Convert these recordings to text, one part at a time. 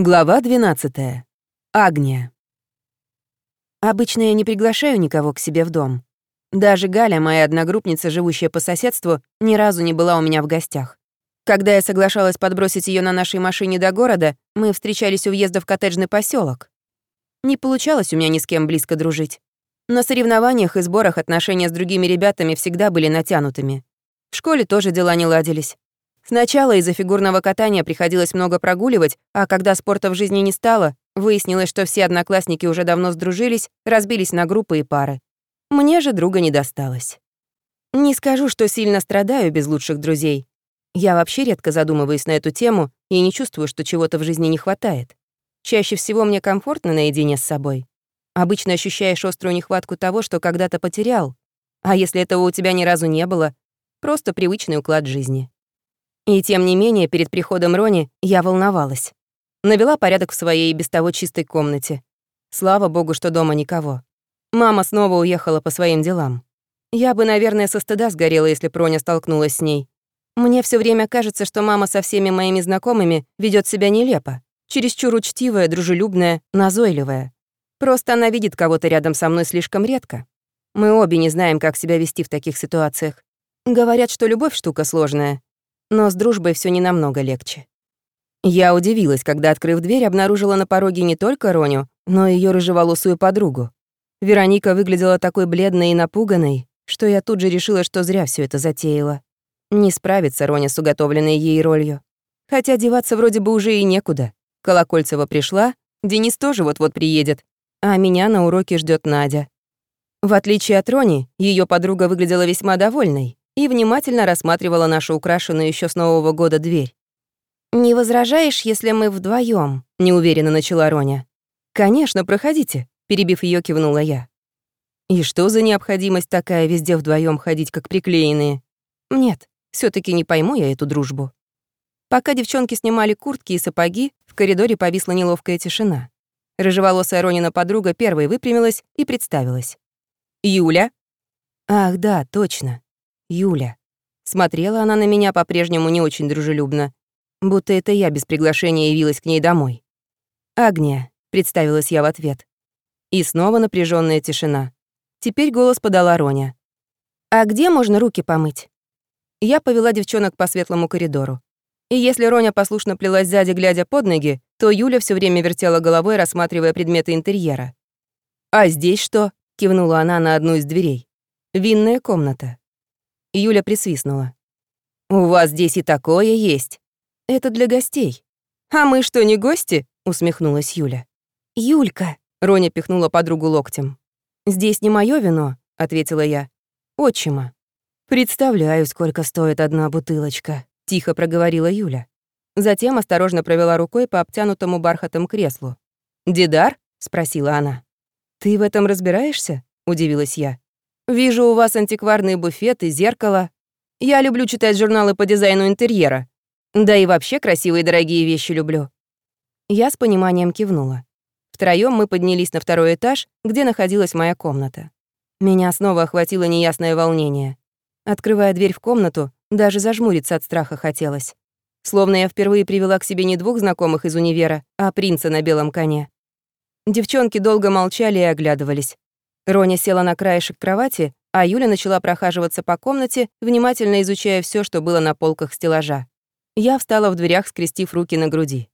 Глава 12. Агния. Обычно я не приглашаю никого к себе в дом. Даже Галя, моя одногруппница, живущая по соседству, ни разу не была у меня в гостях. Когда я соглашалась подбросить ее на нашей машине до города, мы встречались у въезда в коттеджный поселок. Не получалось у меня ни с кем близко дружить. На соревнованиях и сборах отношения с другими ребятами всегда были натянутыми. В школе тоже дела не ладились. Сначала из-за фигурного катания приходилось много прогуливать, а когда спорта в жизни не стало, выяснилось, что все одноклассники уже давно сдружились, разбились на группы и пары. Мне же друга не досталось. Не скажу, что сильно страдаю без лучших друзей. Я вообще редко задумываюсь на эту тему и не чувствую, что чего-то в жизни не хватает. Чаще всего мне комфортно наедине с собой. Обычно ощущаешь острую нехватку того, что когда-то потерял. А если этого у тебя ни разу не было, просто привычный уклад жизни. И тем не менее, перед приходом Рони я волновалась. Навела порядок в своей без того чистой комнате. Слава богу, что дома никого. Мама снова уехала по своим делам. Я бы, наверное, со стыда сгорела, если б Роня столкнулась с ней. Мне все время кажется, что мама со всеми моими знакомыми ведет себя нелепо. Чересчур учтивая, дружелюбная, назойливая. Просто она видит кого-то рядом со мной слишком редко. Мы обе не знаем, как себя вести в таких ситуациях. Говорят, что любовь штука сложная, но с дружбой все не намного легче. Я удивилась, когда, открыв дверь, обнаружила на пороге не только Роню, но и ее рыжеволосую подругу. Вероника выглядела такой бледной и напуганной, что я тут же решила, что зря все это затеяла. Не справится Роня с уготовленной ей ролью. Хотя деваться вроде бы уже и некуда. Колокольцева пришла, Денис тоже вот-вот приедет, а меня на уроке ждет Надя. В отличие от Рони, ее подруга выглядела весьма довольной и внимательно рассматривала нашу украшенную еще с Нового года дверь. «Не возражаешь, если мы вдвоем? неуверенно начала Роня. «Конечно, проходите», — перебив ее, кивнула я. «И что за необходимость такая везде вдвоем ходить, как приклеенные? Нет, все таки не пойму я эту дружбу». Пока девчонки снимали куртки и сапоги, в коридоре повисла неловкая тишина. Рыжеволосая Ронина подруга первой выпрямилась и представилась. «Юля?» «Ах, да, точно. Юля. Смотрела она на меня по-прежнему не очень дружелюбно, будто это я без приглашения явилась к ней домой. «Агния», — представилась я в ответ. И снова напряженная тишина. Теперь голос подала Роня. «А где можно руки помыть?» Я повела девчонок по светлому коридору. И если Роня послушно плелась сзади, глядя под ноги, то Юля все время вертела головой, рассматривая предметы интерьера. «А здесь что?» — кивнула она на одну из дверей. «Винная комната». Юля присвистнула. «У вас здесь и такое есть. Это для гостей». «А мы что, не гости?» — усмехнулась Юля. «Юлька!» — Роня пихнула подругу локтем. «Здесь не мое вино», — ответила я. «Отчима». «Представляю, сколько стоит одна бутылочка», — тихо проговорила Юля. Затем осторожно провела рукой по обтянутому бархатом креслу. «Дидар?» — спросила она. «Ты в этом разбираешься?» — удивилась я. Вижу у вас антикварные буфеты, зеркало. Я люблю читать журналы по дизайну интерьера. Да и вообще красивые дорогие вещи люблю». Я с пониманием кивнула. Втроём мы поднялись на второй этаж, где находилась моя комната. Меня снова охватило неясное волнение. Открывая дверь в комнату, даже зажмуриться от страха хотелось. Словно я впервые привела к себе не двух знакомых из универа, а принца на белом коне. Девчонки долго молчали и оглядывались. Роня села на краешек кровати, а Юля начала прохаживаться по комнате, внимательно изучая все, что было на полках стеллажа. Я встала в дверях, скрестив руки на груди.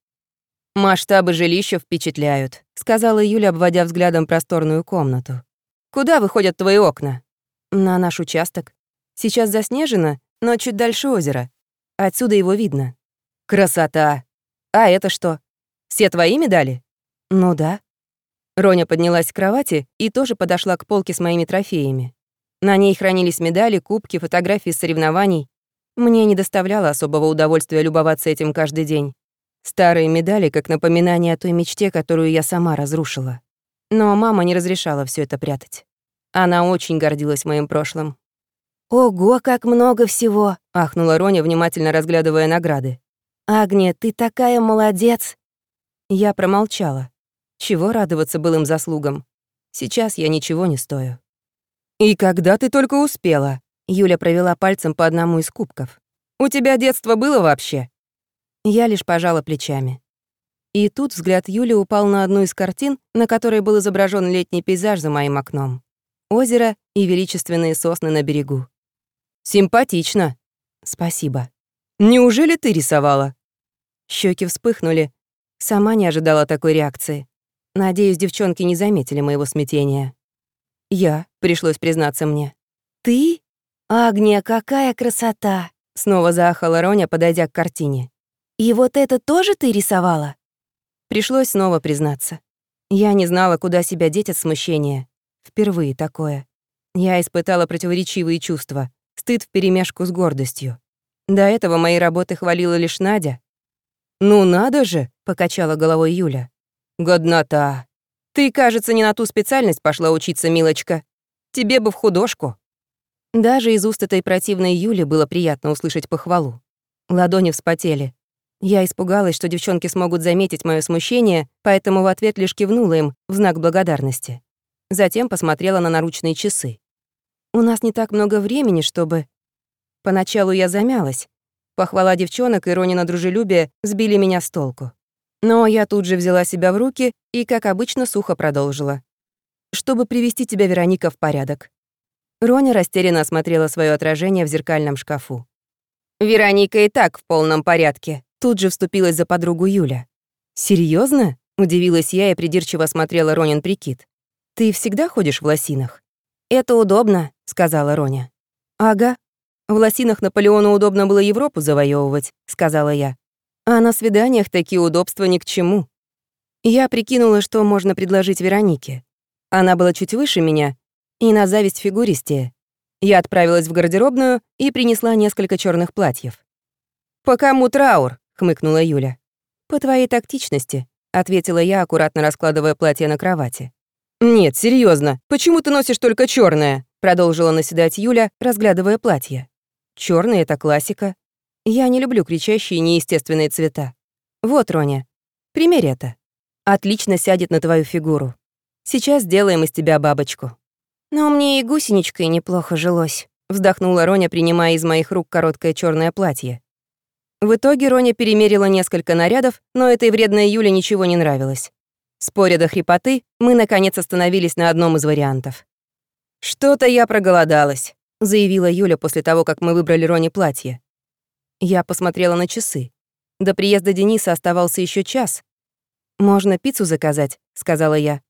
«Масштабы жилища впечатляют», — сказала Юля, обводя взглядом просторную комнату. «Куда выходят твои окна?» «На наш участок. Сейчас заснежено, но чуть дальше озера. Отсюда его видно». «Красота! А это что? Все твои медали?» «Ну да», Роня поднялась с кровати и тоже подошла к полке с моими трофеями. На ней хранились медали, кубки, фотографии соревнований. Мне не доставляло особого удовольствия любоваться этим каждый день. Старые медали как напоминание о той мечте, которую я сама разрушила. Но мама не разрешала все это прятать. Она очень гордилась моим прошлым. «Ого, как много всего!» — ахнула Роня, внимательно разглядывая награды. «Агния, ты такая молодец!» Я промолчала. Чего радоваться былым заслугам? Сейчас я ничего не стою. «И когда ты только успела?» Юля провела пальцем по одному из кубков. «У тебя детство было вообще?» Я лишь пожала плечами. И тут взгляд Юли упал на одну из картин, на которой был изображен летний пейзаж за моим окном. Озеро и величественные сосны на берегу. «Симпатично». «Спасибо». «Неужели ты рисовала?» Щеки вспыхнули. Сама не ожидала такой реакции. Надеюсь, девчонки не заметили моего смятения. «Я», — пришлось признаться мне. «Ты? Агния, какая красота!» Снова заахала Роня, подойдя к картине. «И вот это тоже ты рисовала?» Пришлось снова признаться. Я не знала, куда себя деть от смущения. Впервые такое. Я испытала противоречивые чувства. Стыд вперемешку с гордостью. До этого мои работы хвалила лишь Надя. «Ну надо же!» — покачала головой Юля. «Годнота! Ты, кажется, не на ту специальность пошла учиться, милочка. Тебе бы в художку». Даже из уст этой противной Юли было приятно услышать похвалу. Ладони вспотели. Я испугалась, что девчонки смогут заметить мое смущение, поэтому в ответ лишь кивнула им в знак благодарности. Затем посмотрела на наручные часы. «У нас не так много времени, чтобы...» Поначалу я замялась. Похвала девчонок и Ронина дружелюбие сбили меня с толку. Но я тут же взяла себя в руки и, как обычно, сухо продолжила. «Чтобы привести тебя, Вероника, в порядок». Роня растерянно осмотрела свое отражение в зеркальном шкафу. «Вероника и так в полном порядке», — тут же вступилась за подругу Юля. Серьезно? удивилась я и придирчиво смотрела Ронин прикид. «Ты всегда ходишь в лосинах?» «Это удобно», — сказала Роня. «Ага. В лосинах Наполеону удобно было Европу завоевывать, сказала я. А на свиданиях такие удобства ни к чему. Я прикинула, что можно предложить Веронике. Она была чуть выше меня и на зависть фигуристее. Я отправилась в гардеробную и принесла несколько черных платьев. «По кому траур?» — хмыкнула Юля. «По твоей тактичности», — ответила я, аккуратно раскладывая платье на кровати. «Нет, серьезно, почему ты носишь только черное? продолжила наседать Юля, разглядывая платье. Черный это классика. Я не люблю кричащие неестественные цвета. Вот, Роня, примерь это. Отлично сядет на твою фигуру. Сейчас сделаем из тебя бабочку. Но мне и гусеничкой неплохо жилось, вздохнула Роня, принимая из моих рук короткое черное платье. В итоге Роня перемерила несколько нарядов, но этой вредной Юле ничего не нравилось. Споря до хрипоты, мы, наконец, остановились на одном из вариантов. «Что-то я проголодалась», — заявила Юля после того, как мы выбрали Роне платье. Я посмотрела на часы. До приезда Дениса оставался еще час. «Можно пиццу заказать», — сказала я.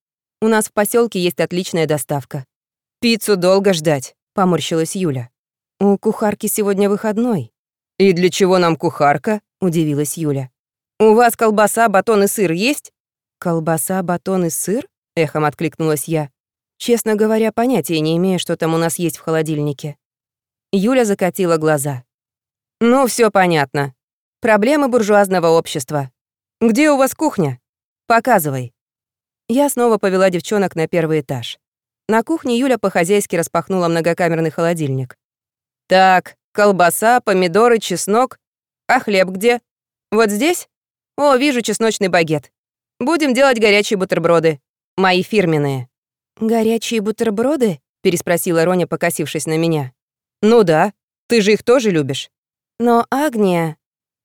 «У нас в поселке есть отличная доставка». «Пиццу долго ждать», — поморщилась Юля. «У кухарки сегодня выходной». «И для чего нам кухарка?» — удивилась Юля. «У вас колбаса, батон и сыр есть?» «Колбаса, батон и сыр?» — эхом откликнулась я. Честно говоря, понятия не имею, что там у нас есть в холодильнике. Юля закатила глаза. Ну, все понятно. Проблемы буржуазного общества. Где у вас кухня? Показывай. Я снова повела девчонок на первый этаж. На кухне Юля по-хозяйски распахнула многокамерный холодильник. Так, колбаса, помидоры, чеснок. А хлеб где? Вот здесь? О, вижу чесночный багет. Будем делать горячие бутерброды. Мои фирменные. Горячие бутерброды? переспросила Роня, покосившись на меня. Ну да, ты же их тоже любишь. «Но Агния...»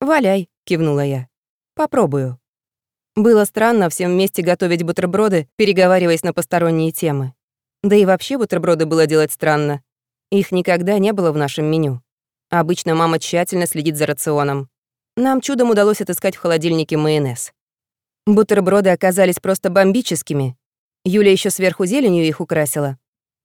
«Валяй», — кивнула я. «Попробую». Было странно всем вместе готовить бутерброды, переговариваясь на посторонние темы. Да и вообще бутерброды было делать странно. Их никогда не было в нашем меню. Обычно мама тщательно следит за рационом. Нам чудом удалось отыскать в холодильнике майонез. Бутерброды оказались просто бомбическими. Юля еще сверху зеленью их украсила.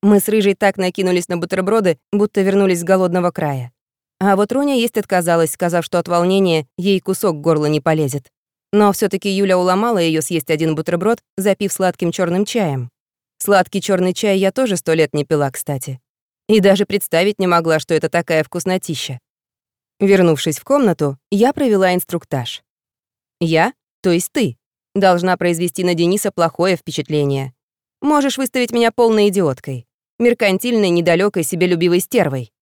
Мы с Рыжей так накинулись на бутерброды, будто вернулись с голодного края. А вот Роня есть отказалась, сказав, что от волнения ей кусок горла не полезет. Но все таки Юля уломала ее съесть один бутерброд, запив сладким черным чаем. Сладкий черный чай я тоже сто лет не пила, кстати. И даже представить не могла, что это такая вкуснотища. Вернувшись в комнату, я провела инструктаж. Я, то есть ты, должна произвести на Дениса плохое впечатление. Можешь выставить меня полной идиоткой, меркантильной, недалекой, себелюбивой стервой.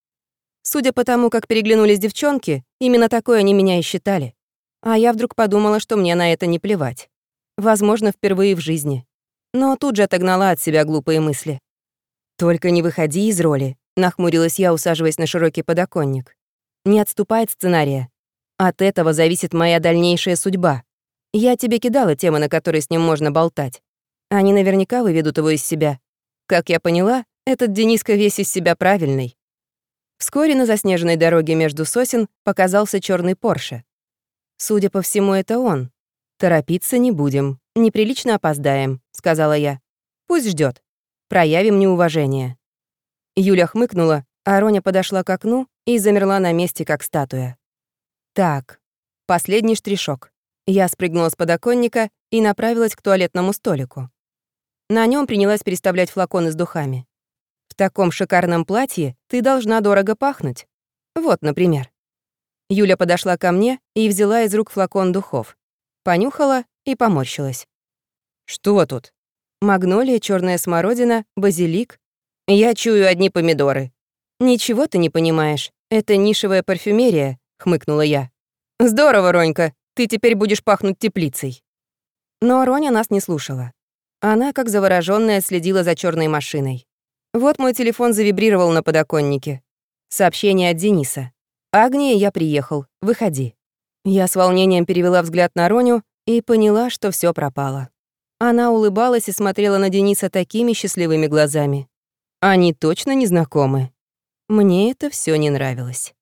Судя по тому, как переглянулись девчонки, именно такое они меня и считали. А я вдруг подумала, что мне на это не плевать. Возможно, впервые в жизни. Но тут же отогнала от себя глупые мысли. «Только не выходи из роли», — нахмурилась я, усаживаясь на широкий подоконник. «Не отступай от сценария. От этого зависит моя дальнейшая судьба». Я тебе кидала темы, на которые с ним можно болтать. Они наверняка выведут его из себя. Как я поняла, этот Дениска весь из себя правильный. Вскоре на заснеженной дороге между сосен показался черный Порше. Судя по всему, это он. Торопиться не будем, неприлично опоздаем, сказала я. Пусть ждет. Проявим неуважение. Юля хмыкнула, а Роня подошла к окну и замерла на месте, как статуя. Так, последний штришок. Я спрыгнула с подоконника и направилась к туалетному столику. На нем принялась переставлять флаконы с духами. Таком шикарном платье ты должна дорого пахнуть. Вот, например. Юля подошла ко мне и взяла из рук флакон духов. Понюхала и поморщилась. «Что тут?» Магнолия, черная смородина, базилик. Я чую одни помидоры. «Ничего ты не понимаешь. Это нишевая парфюмерия», — хмыкнула я. «Здорово, Ронька. Ты теперь будешь пахнуть теплицей». Но Роня нас не слушала. Она, как заворожённая, следила за черной машиной. Вот мой телефон завибрировал на подоконнике. Сообщение от Дениса. «Агния, я приехал. Выходи». Я с волнением перевела взгляд на Роню и поняла, что все пропало. Она улыбалась и смотрела на Дениса такими счастливыми глазами. Они точно не знакомы. Мне это все не нравилось.